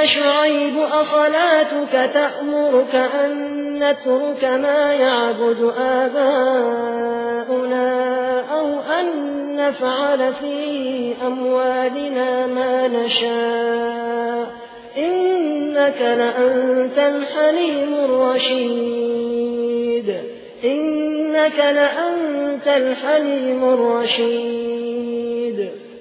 يا شعيب أصلاتك تأمرك أن نترك ما يعبد آباؤنا أو أن نفعل في أموالنا ما نشاء. إنك لأنت الحليم الرشيد. إنك لأنت الحليم الرشيد.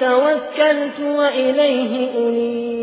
توكلت وإليه أنيب.